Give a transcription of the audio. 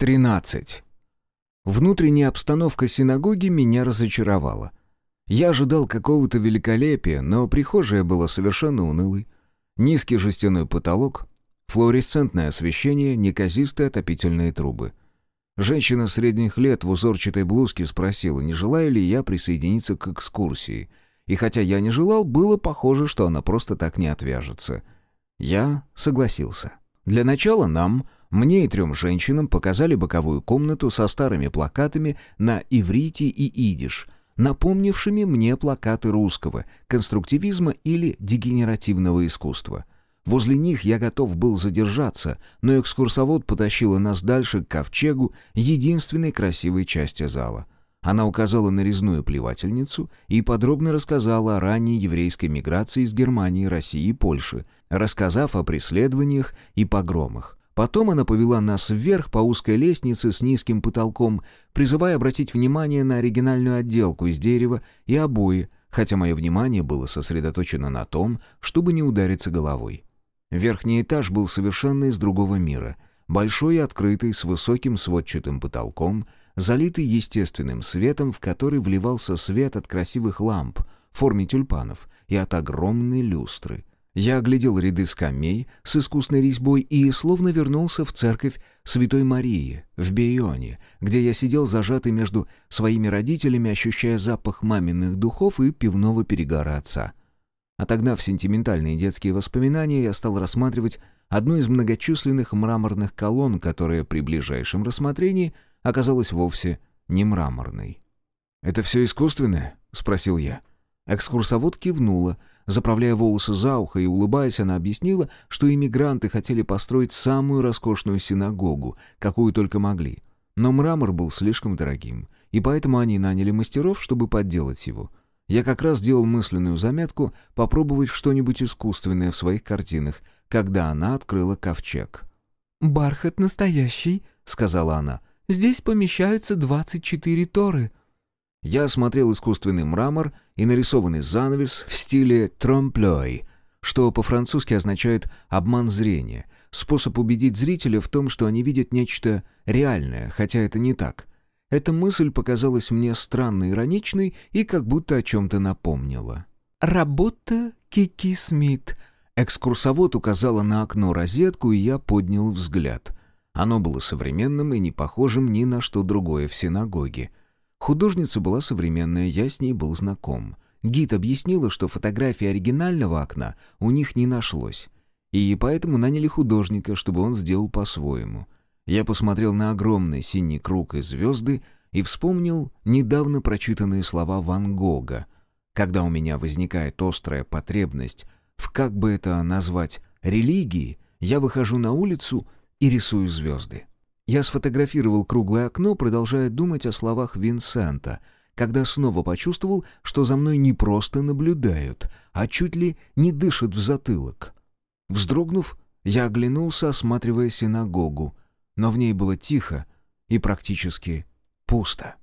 13. Внутренняя обстановка синагоги меня разочаровала. Я ожидал какого-то великолепия, но прихожая была совершенно унылой. Низкий жестяной потолок, флуоресцентное освещение, неказистые отопительные трубы. Женщина средних лет в узорчатой блузке спросила, не желаю ли я присоединиться к экскурсии. И хотя я не желал, было похоже, что она просто так не отвяжется. Я согласился. Для начала нам мне и трем женщинам показали боковую комнату со старыми плакатами на иврите и идиш, напомнившими мне плакаты русского, конструктивизма или дегенеративного искусства. Возле них я готов был задержаться, но экскурсовод потащила нас дальше к ковчегу, единственной красивой части зала. Она указала на резную плевательницу и подробно рассказала о ранней еврейской миграции из Германии, России и Польши, рассказав о преследованиях и погромах. Потом она повела нас вверх по узкой лестнице с низким потолком, призывая обратить внимание на оригинальную отделку из дерева и обои, хотя мое внимание было сосредоточено на том, чтобы не удариться головой. Верхний этаж был совершенно из другого мира. Большой и открытый, с высоким сводчатым потолком, залитый естественным светом, в который вливался свет от красивых ламп в форме тюльпанов и от огромной люстры — я оглядел ряды скамей с искусной резьбой и словно вернулся в церковь Святой Марии в Бейоне, где я сидел зажатый между своими родителями, ощущая запах маминых духов и пивного перегара отца. Отогнав сентиментальные детские воспоминания, я стал рассматривать одну из многочисленных мраморных колонн, которая при ближайшем рассмотрении оказалась вовсе не мраморной. «Это все искусственное?» — спросил я. Экскурсовод кивнула, Заправляя волосы за ухо и улыбаясь, она объяснила, что иммигранты хотели построить самую роскошную синагогу, какую только могли. Но мрамор был слишком дорогим, и поэтому они наняли мастеров, чтобы подделать его. Я как раз делал мысленную заметку попробовать что-нибудь искусственное в своих картинах, когда она открыла ковчег. «Бархат настоящий», — сказала она. «Здесь помещаются двадцать четыре торы». Я осмотрел искусственный мрамор и нарисованный занавес в стиле «тромплёй», что по-французски означает «обман зрения», способ убедить зрителя в том, что они видят нечто реальное, хотя это не так. Эта мысль показалась мне странно ироничной и как будто о чем-то напомнила. «Работа Кики Смит», Экскурсовод указала на окно розетку, и я поднял взгляд. Оно было современным и не похожим ни на что другое в синагоге. Художница была современная, я с ней был знаком. Гид объяснила, что фотографии оригинального окна у них не нашлось. И поэтому наняли художника, чтобы он сделал по-своему. Я посмотрел на огромный синий круг и звезды и вспомнил недавно прочитанные слова Ван Гога. Когда у меня возникает острая потребность в, как бы это назвать, религии, я выхожу на улицу и рисую звезды. Я сфотографировал круглое окно, продолжая думать о словах Винсента, когда снова почувствовал, что за мной не просто наблюдают, а чуть ли не дышат в затылок. Вздрогнув, я оглянулся, осматривая синагогу, но в ней было тихо и практически пусто.